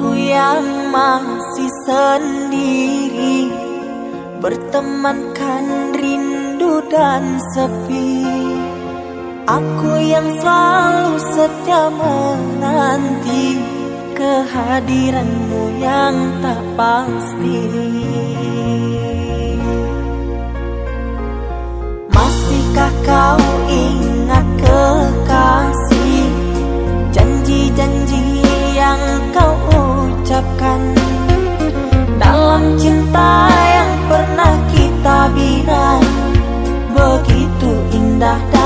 aku yang masih sendiri Bertemankan rindu dan sepi. Aku yang selalu setia menanti Kehadiranmu yang tak pasti. Masihkah kau ingin andar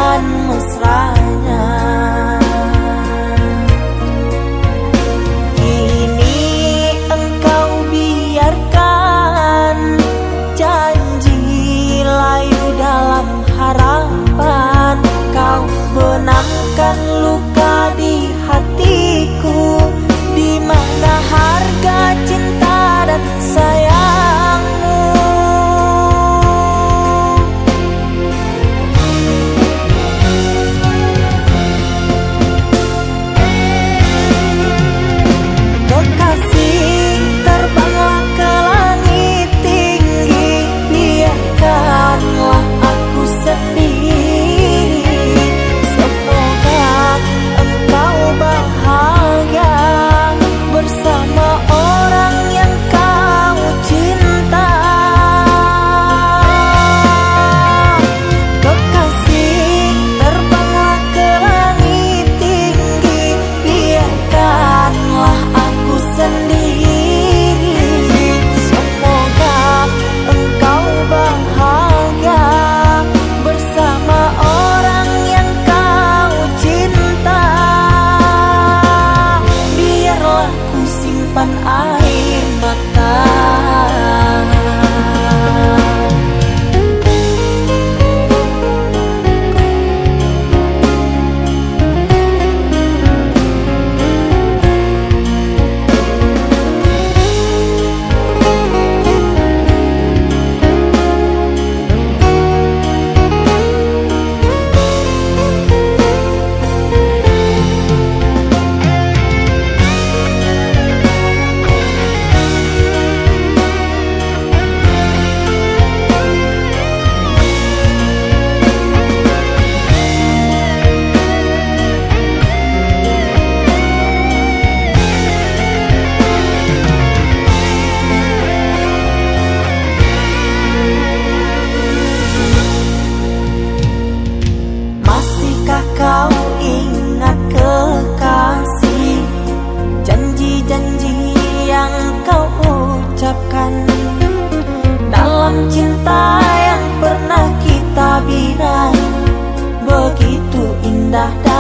Begitu indah dan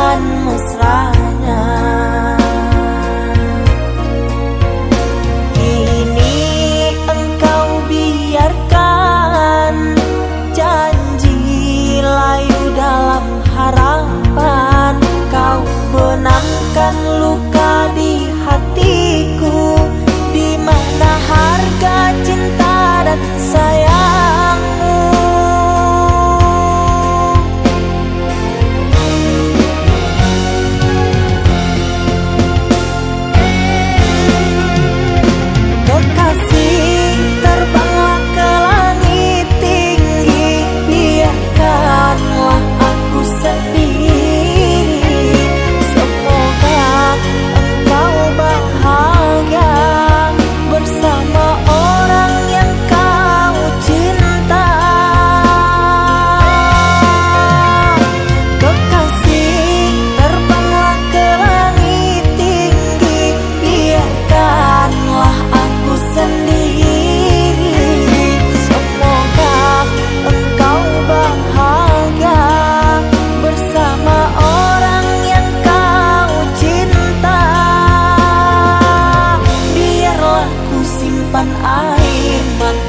my